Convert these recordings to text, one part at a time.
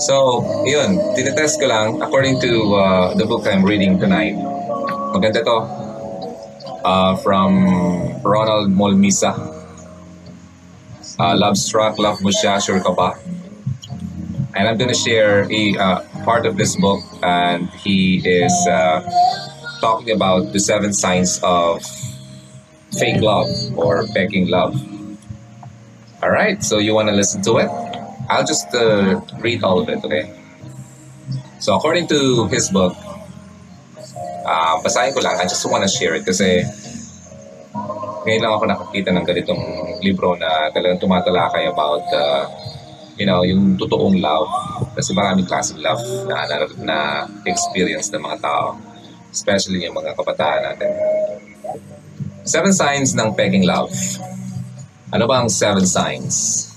So, yun, tinetest ko lang according to uh, the book I'm reading tonight. Maganda to. Uh, from Ronald Molmisa. Uh, love Struck, Love Mo Siya, Sure Ka Ba? And I'm gonna share a uh, part of this book and he is uh, talking about the seven signs of fake love or begging love. All right, so you want to listen to it? I'll just uh, read all of it, okay? So according to his book, uh, basahin ko lang. I just want to share it kasi ngayon lang ako nakakita ng ganitong libro na talagang tumatalakay about uh, you know, yung totoong love. Kasi maraming klaseng love na, na, na experience ng mga tao. Especially yung mga kabataan natin. Seven signs ng pegging love. Ano ba ang seven signs?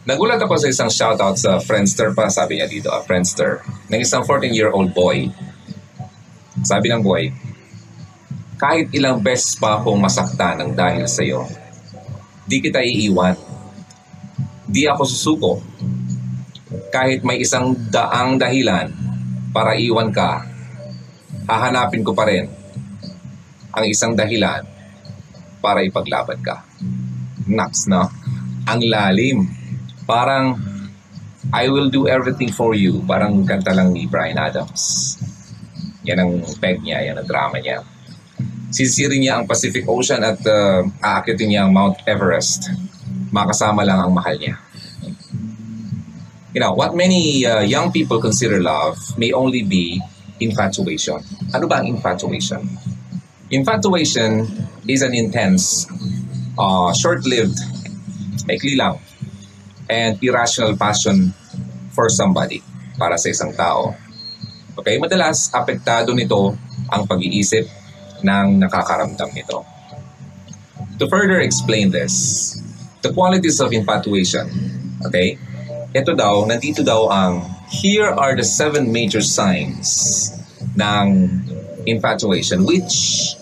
Nagulat ako sa isang shoutout sa Friendster pa, sabi niya dito, a Friendster, ng isang 14-year-old boy. Sabi ng boy, kahit ilang beses pa akong masakta ng dahil sa iyo, di kita iiwan. Di ako susuko. Kahit may isang daang dahilan para iwan ka, hahanapin ko pa rin ang isang dahilan para ipaglaban ka. Naks, no? Ang lalim parang I will do everything for you. Parang kanta lang ni Brian Adams. Yan ang peg niya, yan ang drama niya. Sisirin niya ang Pacific Ocean at uh, aakitin niya ang Mount Everest. Makasama lang ang mahal niya. You know, what many uh, young people consider love may only be infatuation. Ano ba ang infatuation? Infatuation is an intense, uh, short-lived, maikli lang, and irrational passion for somebody, para sa isang tao. Okay, madalas apektado nito ang pag-iisip ng nakakaramdam nito. To further explain this, the qualities of infatuation, okay, ito daw, nandito daw ang here are the seven major signs ng infatuation which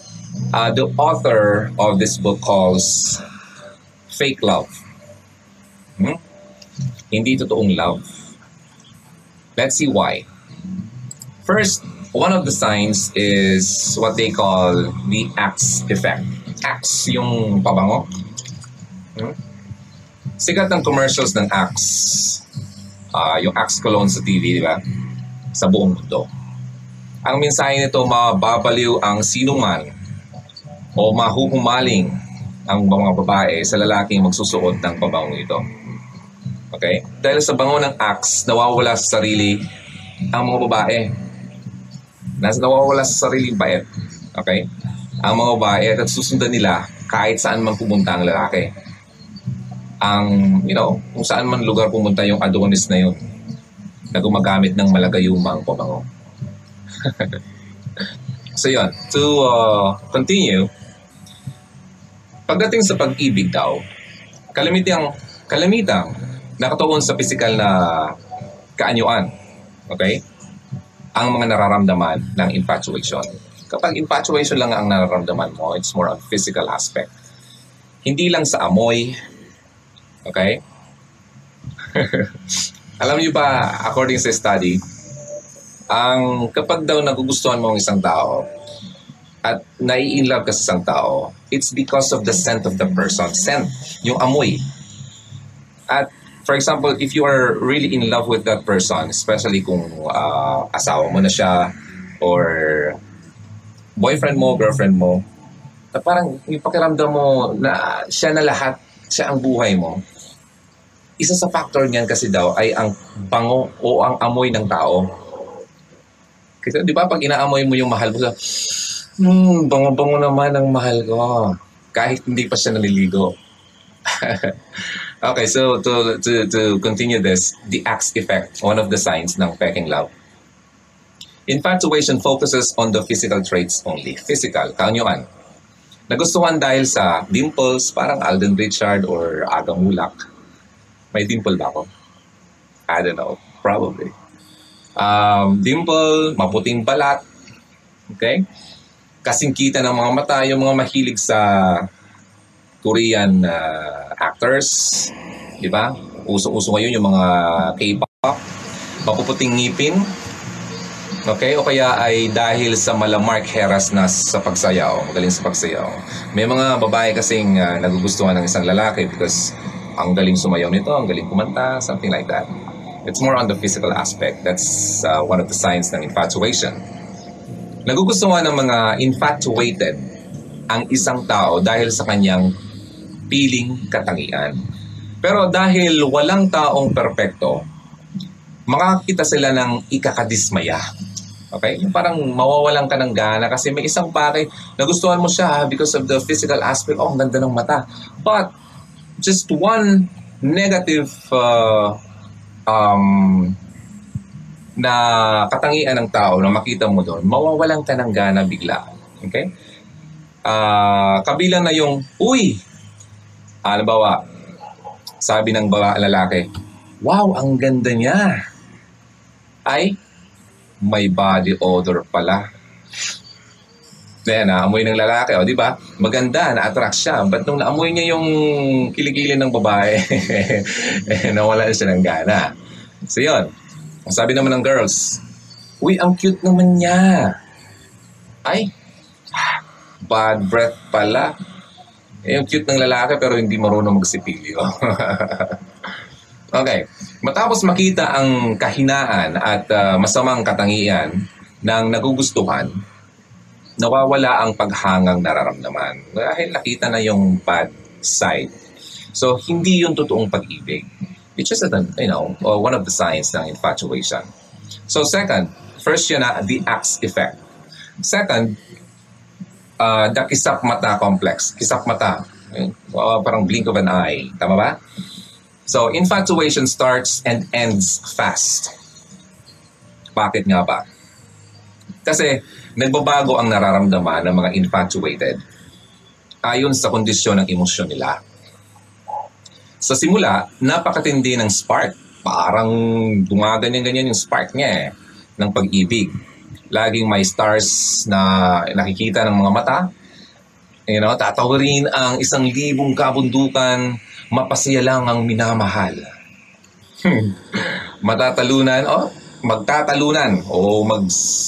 uh, the author of this book calls fake love. Hmm? Hindi totoong love. Let's see why. First, one of the signs is what they call the Axe effect. Axe, yung pabango. Hmm? Sikat ng commercials ng Axe. Uh, yung Axe cologne sa TV, di ba? Sa buong mundo. Ang mensahe nito, mababaliw ang sinuman o mahuhumaling ang mga babae sa lalaking magsusuot ng pabango ito. Okay? Dahil sa bango ng axe, nawawala sa sarili ang mga babae. Nasa nawawala sa sarili bait. Okay? Ang mga babae at susundan nila kahit saan man pumunta ang lalaki. Ang, you know, kung saan man lugar pumunta yung Adonis na yun na gumagamit ng malagayumang pabango. so yun, to uh, continue, pagdating sa pag-ibig daw, kalamitang, kalamitang nakatuon sa physical na kaanyuan. Okay? Ang mga nararamdaman ng infatuation. Kapag infatuation lang ang nararamdaman mo, it's more on physical aspect. Hindi lang sa amoy. Okay? Alam niyo ba, according sa study, ang kapag daw nagugustuhan mo ang isang tao at nai-inlove ka sa isang tao, it's because of the scent of the person. Scent, yung amoy. At for example, if you are really in love with that person, especially kung uh, asawa mo na siya or boyfriend mo, girlfriend mo, na parang yung pakiramdam mo na siya na lahat, siya ang buhay mo, isa sa factor niyan kasi daw ay ang bango o ang amoy ng tao. Kasi di ba pag inaamoy mo yung mahal mo, hmm, bango-bango naman ang mahal ko. Kahit hindi pa siya naliligo. Okay, so to, to, to continue this, the axe effect, one of the signs ng peking love. Infatuation focuses on the physical traits only. Physical, kaanyuan. Nagustuhan dahil sa dimples, parang Alden Richard or Aga Mulak. May dimple ba ako? I don't know. Probably. Um, dimple, maputing balat. Okay? Kasingkita ng mga mata, yung mga mahilig sa Korean uh, actors, di ba? Uso-uso ngayon yung mga K-pop. mapuputing ngipin, okay, o kaya ay dahil sa malamark heras na sa pagsayaw, magaling sa pagsayaw. May mga babae kasing uh, nagugustuhan ng isang lalaki because ang galing sumayaw nito, ang galing kumanta, something like that. It's more on the physical aspect. That's uh, one of the signs ng infatuation. Nagugustuhan ng mga infatuated ang isang tao dahil sa kanyang piling katangian. Pero dahil walang taong perpekto, makakita sila ng ikakadismaya. Okay? Parang mawawalan ka ng gana kasi may isang pake nagustuhan mo siya because of the physical aspect. Oh, ang ganda ng mata. But just one negative uh, um, na katangian ng tao na makita mo doon, mawawalan ka ng gana bigla. Okay? Uh, kabilang na yung, uy, halimbawa, sabi ng baba lalaki, wow, ang ganda niya ay may body odor pala. Then, naamoy ng lalaki, o, di ba? Maganda, na-attract siya. But nung naamoy niya yung kilikili ng babae, eh, nawala siya ng gana. So, yun. Ang sabi naman ng girls, Uy, ang cute naman niya. Ay, bad breath pala. Eh, yung cute ng lalaki pero hindi marunong magsipilyo. Okay. Matapos makita ang kahinaan at uh, masamang katangian ng nagugustuhan, nawawala ang paghangang nararamdaman dahil nakita na yung bad side. So, hindi yung totoong pag-ibig. It's just, a, you know, one of the signs ng infatuation. So, second, first yun na, the axe effect. Second, uh, the kisap mata complex. Kisap mata. Uh, parang blink of an eye. Tama ba? So, infatuation starts and ends fast. Bakit nga ba? Kasi nagbabago ang nararamdaman ng mga infatuated ayon sa kondisyon ng emosyon nila. Sa simula, napakatindi ng spark. Parang gumaganyan-ganyan yung spark niya eh, ng pag-ibig. Laging may stars na nakikita ng mga mata. You know, tatawarin ang isang libong kabundukan mapasaya lang ang minamahal. Hmm. Matatalunan, oh, magtatalunan o mag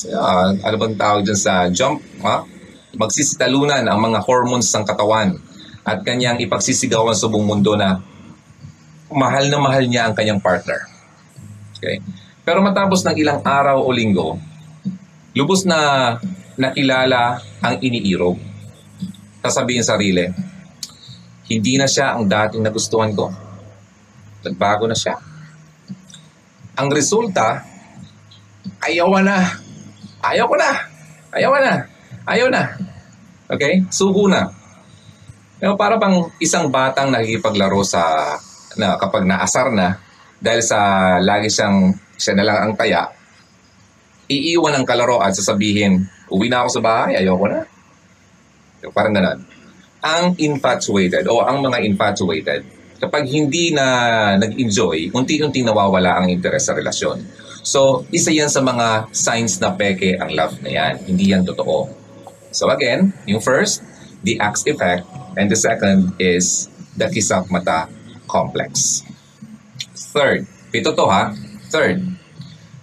uh, ano bang tawag dyan sa jump, ha? Magsisitalunan ang mga hormones ng katawan at kanyang ipagsisigawan sa buong mundo na mahal na mahal niya ang kanyang partner. Okay? Pero matapos ng ilang araw o linggo, lubos na nakilala ang iniirog. Sasabihin sarili, hindi na siya ang dating nagustuhan ko. Nagbago na siya. Ang resulta, ayaw na. Ayaw ko na. Ayaw na. Ayaw na. Okay? Sugo na. Pero para bang isang batang nakikipaglaro sa na kapag naasar na dahil sa lagi siyang siya na lang ang taya, iiwan ang kalaro at sasabihin, uwi na ako sa bahay, ayoko na. Parang ganun ang infatuated o ang mga infatuated, kapag hindi na nag-enjoy, unti-unti nawawala ang interes sa relasyon. So, isa yan sa mga signs na peke ang love na yan. Hindi yan totoo. So again, yung first, the axe effect, and the second is the kisap mata complex. Third, ito to ha, third,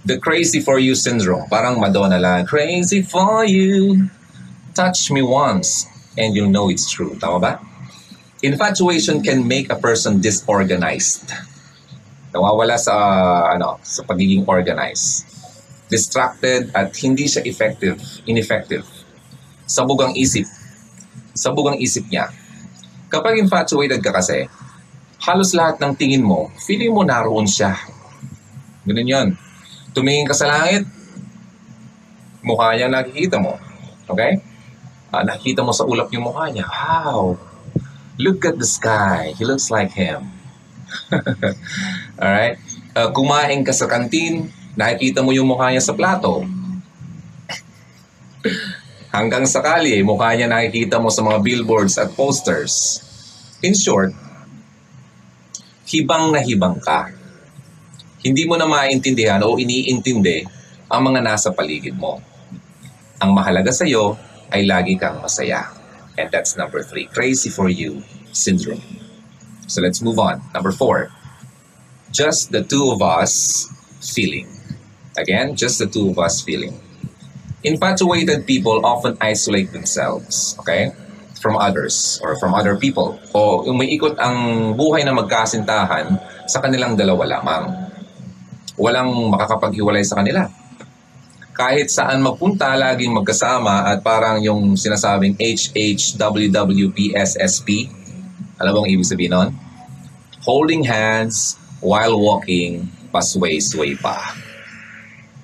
the crazy for you syndrome. Parang Madonna lang, crazy for you, touch me once, and you'll know it's true. Tama ba? Infatuation can make a person disorganized. Nawawala sa ano, sa pagiging organized. Distracted at hindi siya effective, ineffective. Sabog ang isip. Sabog ang isip niya. Kapag infatuated ka kasi, halos lahat ng tingin mo, feeling mo naroon siya. Ganun yun. Tumingin ka sa langit, mukha niya nakikita mo. Okay? uh, nakita mo sa ulap yung mukha niya, wow, look at the sky, he looks like him. Alright? Uh, kumain ka sa kantin, nakikita mo yung mukha niya sa plato. Hanggang sakali, mukha niya nakikita mo sa mga billboards at posters. In short, hibang na hibang ka. Hindi mo na maintindihan o iniintindi ang mga nasa paligid mo. Ang mahalaga sa iyo ay lagi kang masaya. And that's number three, crazy for you syndrome. So let's move on. Number four, just the two of us feeling. Again, just the two of us feeling. Infatuated people often isolate themselves, okay? From others or from other people. O umiikot ang buhay na magkasintahan sa kanilang dalawa lamang. Walang makakapaghiwalay sa kanila. Kahit saan magpunta, laging magkasama at parang yung sinasabing HHWWPSSP. Alam mo ang ibig sabihin nun? Holding hands while walking, pasway-sway pa.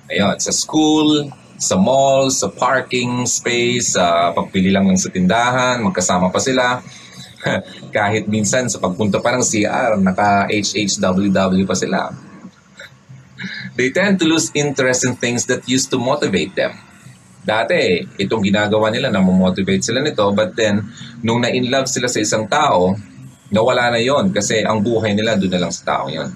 Ayun, sa school, sa mall, sa parking space, sa pagpili lang lang sa tindahan, magkasama pa sila. Kahit minsan sa pagpunta pa ng CR, naka HHWW pa sila. They tend to lose interest in things that used to motivate them. Dati, itong ginagawa nila na motivate sila nito, but then, nung na-in love sila sa isang tao, nawala na yon kasi ang buhay nila doon na lang sa tao yon.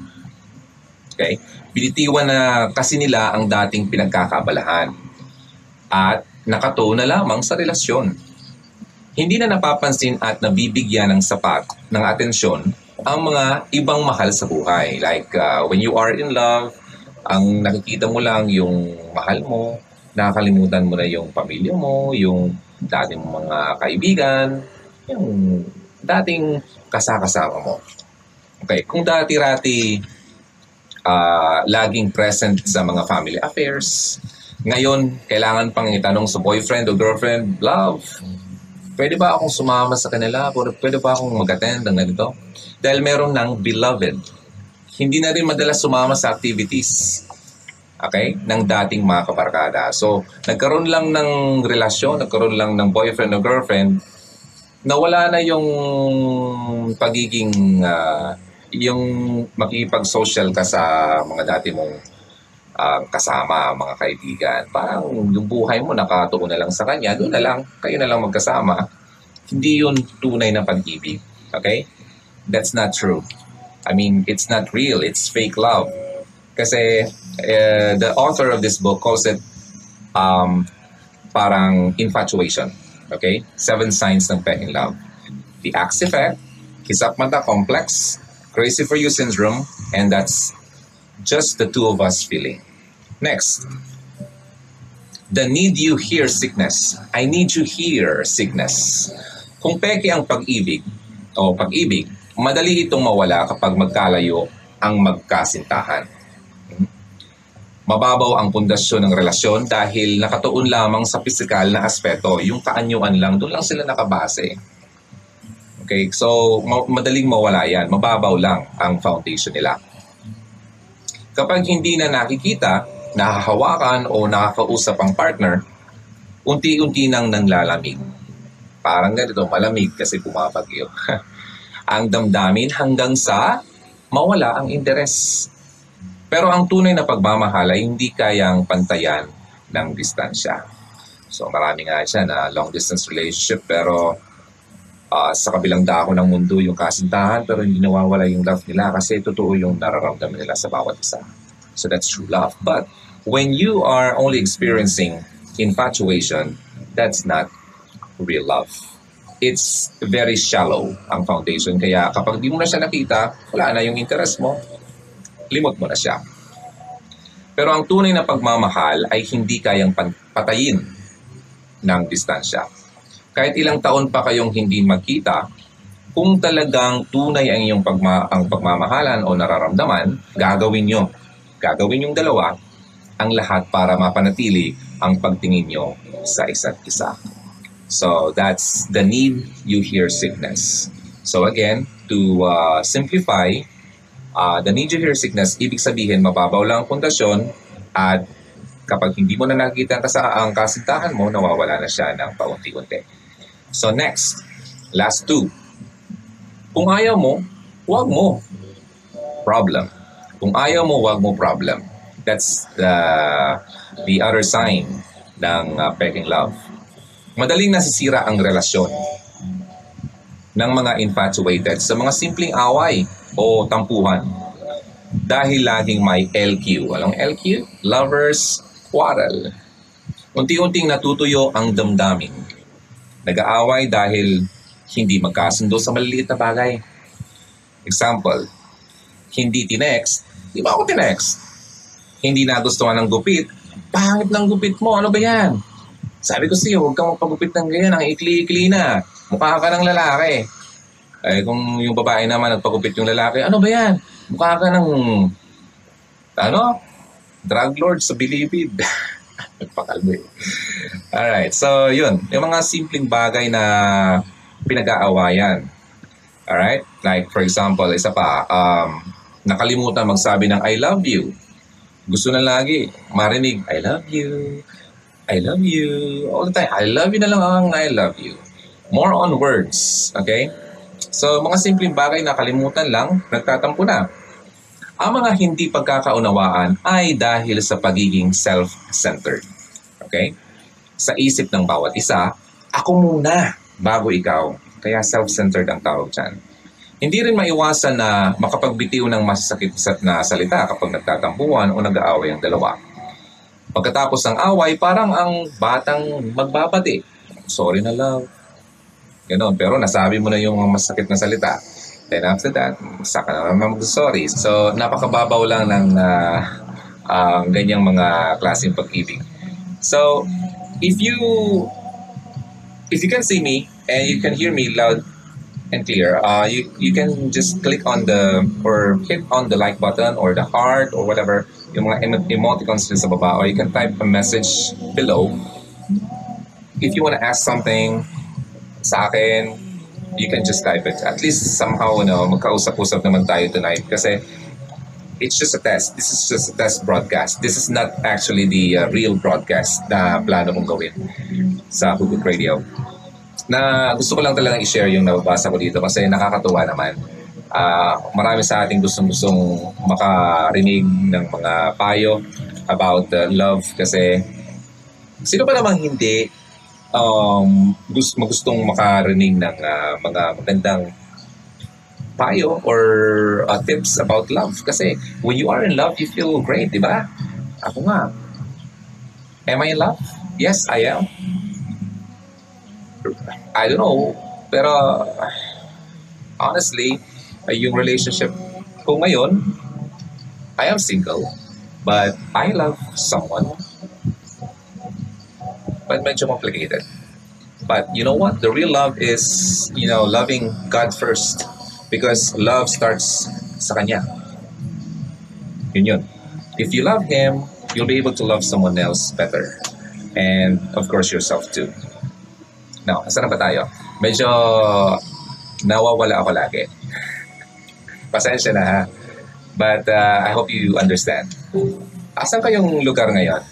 Okay? Binitiwan na kasi nila ang dating pinagkakabalahan at nakatuon na lamang sa relasyon. Hindi na napapansin at nabibigyan ng sapat ng atensyon ang mga ibang mahal sa buhay. Like uh, when you are in love, ang nakikita mo lang yung mahal mo, nakakalimutan mo na yung pamilya mo, yung dating mga kaibigan, yung dating kasakasama mo. Okay, kung dati-rati uh, laging present sa mga family affairs, ngayon, kailangan pang itanong sa boyfriend o girlfriend, love, pwede ba akong sumama sa kanila? Pwede ba akong mag-attend ng ganito? Dahil meron ng beloved. Hindi na rin madalas sumama sa activities okay, ng dating mga kabarkada. So, nagkaroon lang ng relasyon, nagkaroon lang ng boyfriend o girlfriend, nawala na yung pagiging, uh, yung makipag-social ka sa mga dati mong uh, kasama, mga kaibigan. Parang yung buhay mo nakatuon na lang sa kanya, doon na lang, kayo na lang magkasama. Hindi yun tunay na pag-ibig. Okay? That's not true. I mean, it's not real. It's fake love. Kasi uh, the author of this book calls it um, parang infatuation. Okay? Seven signs ng peking love. The axe effect, kisap-mata complex, crazy for you syndrome, and that's just the two of us feeling. Next, the need you hear sickness. I need you hear sickness. Kung peke ang pag-ibig o pag-ibig, madali itong mawala kapag magkalayo ang magkasintahan. Mababaw ang pundasyon ng relasyon dahil nakatuon lamang sa pisikal na aspeto. Yung kaanyuan lang, doon lang sila nakabase. Okay, so madaling mawala yan. Mababaw lang ang foundation nila. Kapag hindi na nakikita, nahahawakan o nakakausap ang partner, unti-unti nang nanglalamig. Parang ganito, malamig kasi pumapagyo. ang damdamin hanggang sa mawala ang interes. Pero ang tunay na pagmamahal hindi kayang pantayan ng distansya. So marami nga siya na long distance relationship pero uh, sa kabilang dako ng mundo yung kasintahan pero hindi nawawala yung love nila kasi totoo yung nararamdaman nila sa bawat isa. So that's true love. But when you are only experiencing infatuation, that's not real love. It's very shallow ang foundation. Kaya kapag di mo na siya nakita, wala na yung interest mo, limot mo na siya. Pero ang tunay na pagmamahal ay hindi kayang patayin ng distansya. Kahit ilang taon pa kayong hindi magkita, kung talagang tunay ang iyong pagma- ang pagmamahalan o nararamdaman, gagawin nyo. Gagawin yung dalawa ang lahat para mapanatili ang pagtingin nyo sa isa't isa. So that's the need you hear sickness. So again, to uh, simplify, uh, the need you hear sickness, ibig sabihin mababaw lang ang pundasyon at kapag hindi mo na nakikita ang, kasa- ang kasintahan mo, nawawala na siya ng paunti-unti. So next, last two. Kung ayaw mo, huwag mo. Problem. Kung ayaw mo, huwag mo problem. That's the, the other sign ng uh, peking love. Madaling nasisira ang relasyon ng mga infatuated sa mga simpleng away o tampuhan dahil laging may LQ. Alam LQ? Lovers quarrel. Unti-unting natutuyo ang damdamin. Nag-aaway dahil hindi magkasundo sa maliliit na bagay. Example, hindi tinext, di ba ako tinext? hindi nagustuhan ng gupit, pangit ng gupit mo, ano ba yan? Sabi ko sa'yo, huwag kang magpagupit ng ganyan, ang ikli-ikli na. Mukha ka ng lalaki. Eh kung yung babae naman nagpagupit yung lalaki, ano ba yan? Mukha ka ng, ano, drug lord sa bilibid. Nagpakalbo eh. Alright, so yun. Yung mga simpleng bagay na pinag-aawayan. Alright? Like for example, isa pa, um, nakalimutan magsabi ng I love you. Gusto na lagi marinig, I love you, I love you, all the time. I love you na lang ang I love you. More on words, okay? So, mga simpleng bagay na kalimutan lang, nagtatampo na. Ang mga hindi pagkakaunawaan ay dahil sa pagiging self-centered. Okay? Sa isip ng bawat isa, ako muna bago ikaw. Kaya self-centered ang tawag dyan. Hindi rin maiwasan na makapagbitiw ng masasakit na salita kapag nagtatampuan o nag-aaway ang dalawa. Pagkatapos ng away, parang ang batang magbabati. Sorry na love. Ganon. Pero nasabi mo na yung masakit na salita. Then after that, saka na naman mag-sorry. So, napakababaw lang ng uh, uh, ganyang mga klaseng pag-ibig. So, if you if you can see me and you can hear me loud and clear, uh, you, you can just click on the or hit on the like button or the heart or whatever yung mga emo- emoticons din sa baba or you can type a message below. If you want to ask something sa akin you can just type it. At least somehow no, magkausap-usap naman tayo tonight kasi it's just a test. This is just a test broadcast. This is not actually the uh, real broadcast na plano kong gawin sa Hugot Radio. Na gusto ko lang talagang i-share yung nababasa ko dito kasi nakakatuwa naman uh, marami sa ating gustong-gustong makarinig ng mga payo about uh, love kasi sino pa namang hindi um, gusto, magustong makarinig ng uh, mga magandang payo or uh, tips about love? Kasi when you are in love you feel great di ba? Ako nga. Am I in love? Yes I am. I don't know pero honestly yung relationship ko ngayon, I am single, but I love someone. But medyo complicated. But you know what? The real love is, you know, loving God first. Because love starts sa Kanya. Yun yun. If you love Him, you'll be able to love someone else better. And of course, yourself too. Now, asan na ba tayo? Medyo nawawala ako lagi. Pasensya na ha. But uh, I hope you understand. Asan kayong lugar ngayon?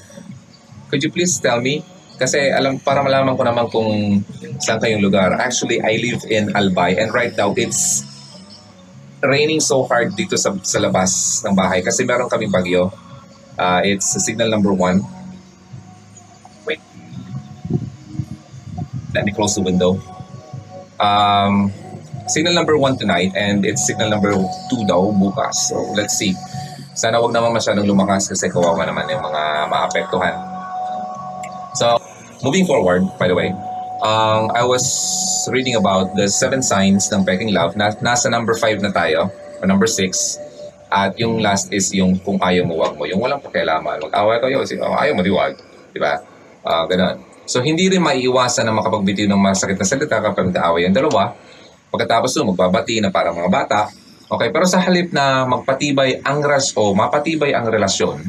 Could you please tell me? Kasi alam para malaman ko naman kung saan kayong lugar. Actually, I live in Albay and right now it's raining so hard dito sa, sa labas ng bahay kasi meron kaming bagyo. Uh, it's signal number one. Wait. Let me close the window. Um, signal number 1 tonight and it's signal number 2 daw bukas. So let's see. Sana wag naman masyadong lumakas kasi kawawa naman yung mga maapektuhan. So, moving forward, by the way, um, I was reading about the seven signs ng peking love. Na, nasa number 5 na tayo, or number 6. At yung last is yung kung ayaw mo, wag mo. Yung walang pakialaman. Mag-away kayo, oh, ayaw mo, di wag. Di ba? Uh, ganun. So, hindi rin maiiwasan na makapagbitiw ng masakit na salita kapag nag-aaway ang dalawa Pagkatapos nun, magbabati na para mga bata. Okay, pero sa halip na magpatibay ang ras o mapatibay ang relasyon,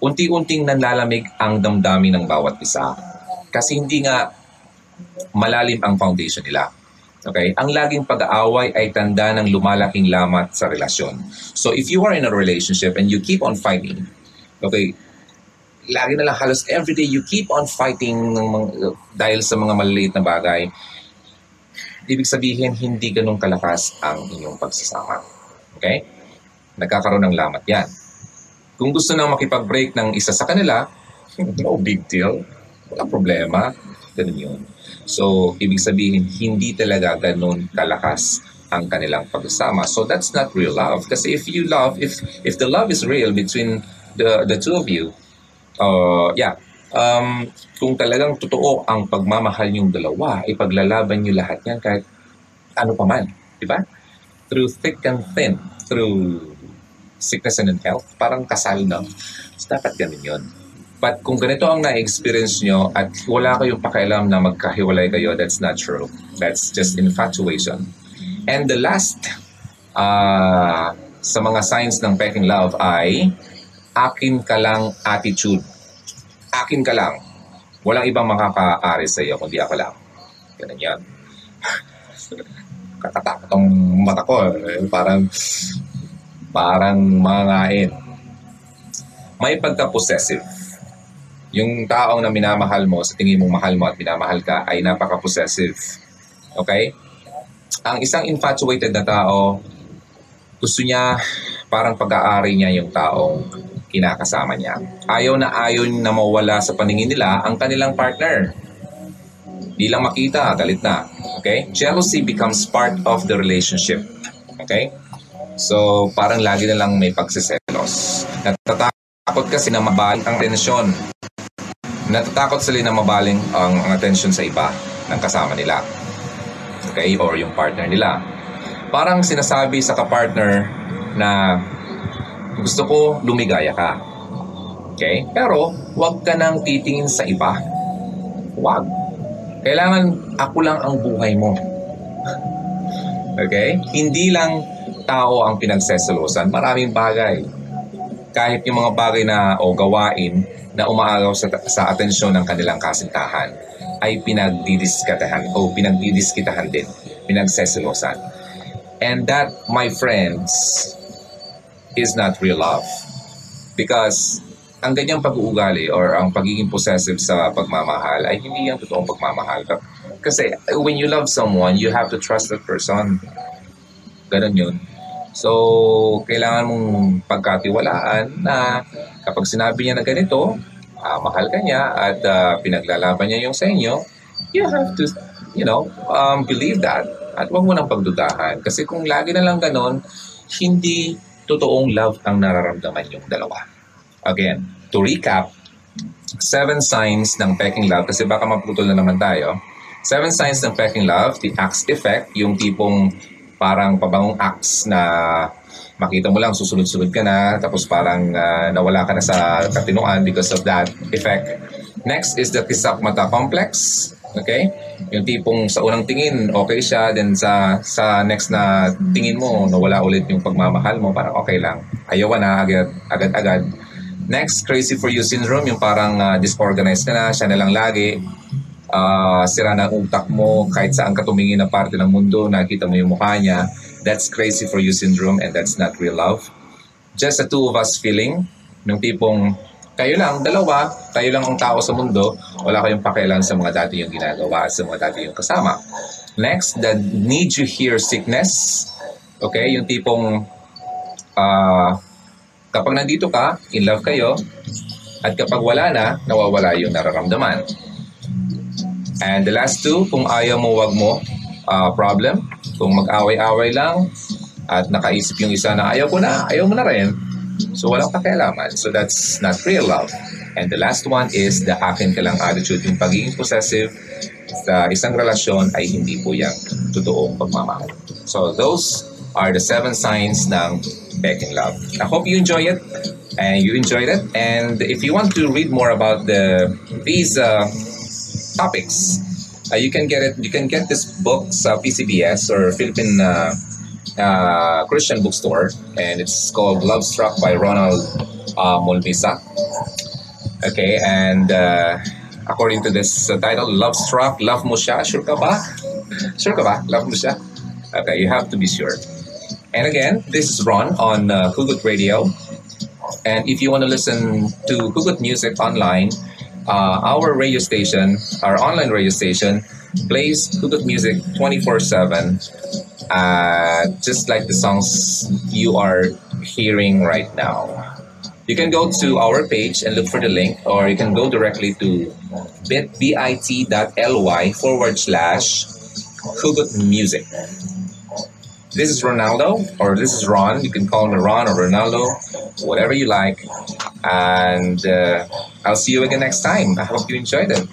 unti-unting nanlalamig ang damdamin ng bawat isa. Kasi hindi nga malalim ang foundation nila. Okay? Ang laging pag-aaway ay tanda ng lumalaking lamat sa relasyon. So if you are in a relationship and you keep on fighting, okay, lagi na lang halos everyday you keep on fighting ng mga, dahil sa mga maliliit na bagay, ibig sabihin hindi ganun kalakas ang inyong pagsasama. Okay? Nagkakaroon ng lamat yan. Kung gusto nang makipag-break ng isa sa kanila, no big deal. Wala problema. Ganun yun. So, ibig sabihin, hindi talaga ganun kalakas ang kanilang pagsasama. So, that's not real love. Kasi if you love, if if the love is real between the the two of you, uh, yeah, um, kung talagang totoo ang pagmamahal niyong dalawa, ipaglalaban niyo lahat yan kahit ano pa man. Di ba? Through thick and thin, through sickness and health, parang kasal no. So, dapat ganun yun. But kung ganito ang na-experience nyo at wala kayong pakialam na magkahiwalay kayo, that's not true. That's just infatuation. And the last uh, sa mga signs ng peking love ay akin ka lang attitude. Akin ka lang. Walang ibang makakaari sa iyo kundi ako lang. Ganun yan. Kakatakot ang mata ko. Eh. Parang parang mangain. May pagka-possessive yung taong na minamahal mo, sa tingin mong mahal mo at minamahal ka, ay napaka-possessive. Okay? Ang isang infatuated na tao, gusto niya parang pag-aari niya yung taong kinakasama niya. Ayaw na ayaw na mawala sa paningin nila ang kanilang partner. Di lang makita, galit na. Okay? Jealousy becomes part of the relationship. Okay? So, parang lagi na lang may pagsiselos. Natatakot kasi na mabalik ang tensyon natatakot sila na mabaling ang, ang attention sa iba ng kasama nila. Okay? Or yung partner nila. Parang sinasabi sa kapartner na gusto ko lumigaya ka. Okay? Pero, huwag ka nang titingin sa iba. Huwag. Kailangan ako lang ang buhay mo. okay? Hindi lang tao ang pinagseselosan. Maraming bagay. Kahit yung mga bagay na o gawain na umaagaw sa, sa atensyon ng kanilang kasintahan ay pinagdidiskatahan o pinagdidiskitahan din, pinagseselosan. And that, my friends, is not real love. Because ang ganyang pag-uugali or ang pagiging possessive sa pagmamahal ay hindi yung totoong pagmamahal. Kasi when you love someone, you have to trust that person. Ganon yun. So, kailangan mong pagkatiwalaan na kapag sinabi niya na ganito, uh, mahal ka niya at uh, pinaglalaban niya yung sa inyo, you have to, you know, um, believe that. At huwag mo nang pagdudahan. Kasi kung lagi na lang ganon, hindi totoong love ang nararamdaman yung dalawa. Again, to recap, seven signs ng peking love, kasi baka maputol na naman tayo. Seven signs ng peking love, the axe effect, yung tipong parang pabangong acts na makita mo lang susunod-sunod ka na tapos parang uh, nawala ka na sa katinuan because of that effect. Next is the Tisak Mata Complex. Okay? Yung tipong sa unang tingin, okay siya. Then sa sa next na tingin mo, nawala ulit yung pagmamahal mo, parang okay lang. Ayaw na agad, agad-agad. Next, Crazy For You Syndrome, yung parang uh, disorganized ka na, siya na lang lagi uh, sira ng utak mo, kahit saan ka tumingin na parte ng mundo, nakita mo yung mukha niya, that's crazy for you syndrome and that's not real love. Just the two of us feeling, ng tipong kayo lang, dalawa, kayo lang ang tao sa mundo, wala kayong pakialam sa mga dati yung ginagawa, sa mga dati yung kasama. Next, the need you hear sickness. Okay, yung tipong uh, kapag nandito ka, in love kayo, at kapag wala na, nawawala yung nararamdaman. And the last two, kung ayaw mo, wag mo, uh, problem. Kung mag-away-away lang at nakaisip yung isa na ayaw ko na, ayaw mo na rin. So walang pakialaman. So that's not real love. And the last one is the akin ka lang attitude. Yung pagiging possessive sa isang relasyon ay hindi po yung totoong pagmamahal. So those are the seven signs ng begging love. I hope you enjoy it and you enjoyed it. And if you want to read more about the these uh, topics. Uh, you can get it. You can get this book sa PCBS or Philippine uh, uh, Christian bookstore, and it's called Love Struck by Ronald uh. Okay, and uh, according to this uh, title, Love Struck, Love Mo Siya, sure ka ba? sure ka ba? Love Mo Siya? Okay, you have to be sure. And again, this is Ron on uh, Hugot Radio. And if you want to listen to Hugot music online, uh, our radio station, our online radio station, plays Hugot music 24 7, uh, just like the songs you are hearing right now. You can go to our page and look for the link, or you can go directly to bit.ly forward slash Hugot Music. This is Ronaldo, or this is Ron. You can call me Ron or Ronaldo, whatever you like. And uh, I'll see you again next time. I hope you enjoyed it.